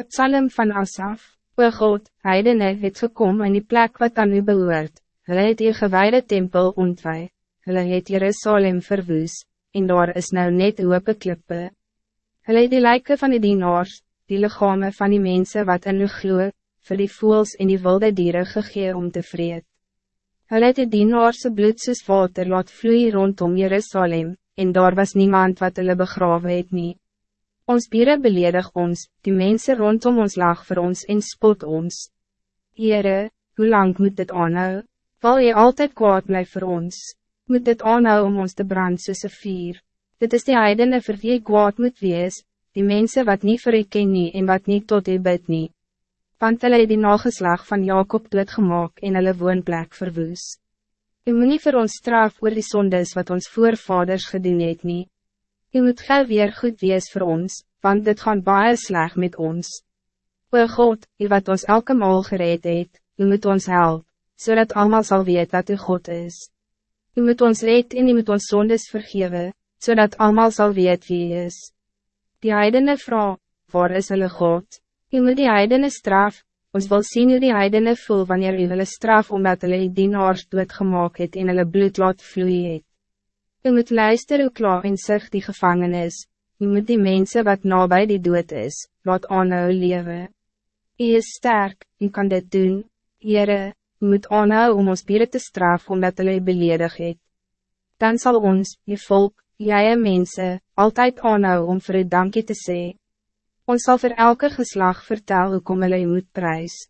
Het psalm van Asaf, O God, heidene het gekom in die plek wat aan u behoort, hulle het die gewijde tempel ontwij, hulle het Jerusalem verwoes, en daar is nou net hoop klippe. Hulle het die lijken van die dienaars, die lichame van die mensen wat in u glo, vir die voels en die wilde dieren gegee om te vreed. Hulle het die dienaarse bloed soos water laat vloeien rondom Jerusalem, en daar was niemand wat hulle begrawe het nie. Ons bieren beledig ons, die mensen rondom ons lag voor ons en spot ons. Heere, hoe lang moet dit aanhou? Val je altijd kwaad blijf voor ons? Moet dit aanhou om ons te brand soos een vier? Dit is die heidene vir wie kwaad moet wees, die mensen wat niet vir u ken nie en wat niet tot u bid nie. Want hulle het die nageslag van Jacob doodgemaak en hulle woonplek verwoes. U moet nie vir ons straf oor die sondes wat ons voorvaders gedoen het nie. Je moet gauw weer goed wees voor ons, want dit gaan baie sleg met ons. O God, U wat ons elke maal gereed het, U moet ons help, zodat allemaal zal weet dat U God is. U moet ons red en U moet ons zondes vergeven, zodat allemaal zal weet wie U is. Die heidene vrouw, waar is hulle God? U moet die heidene straf, ons wil zien hoe die heidene voel wanneer U hulle straf omdat hulle die dienaars doodgemaak het en hulle bloed laat vloeien het. U moet luister hoe klaar en sig die gevangenis, u moet die mensen wat nabij die dood is, laat aanhou lewe. U is sterk, u kan dit doen, Heere, u moet aanhou om ons bieren te straf omdat hulle beledig het. Dan zal ons, je volk, jij mensen, altijd aanhou om vir u dankie te sê. Ons zal voor elke geslag vertellen hoe kom hulle moet prijs.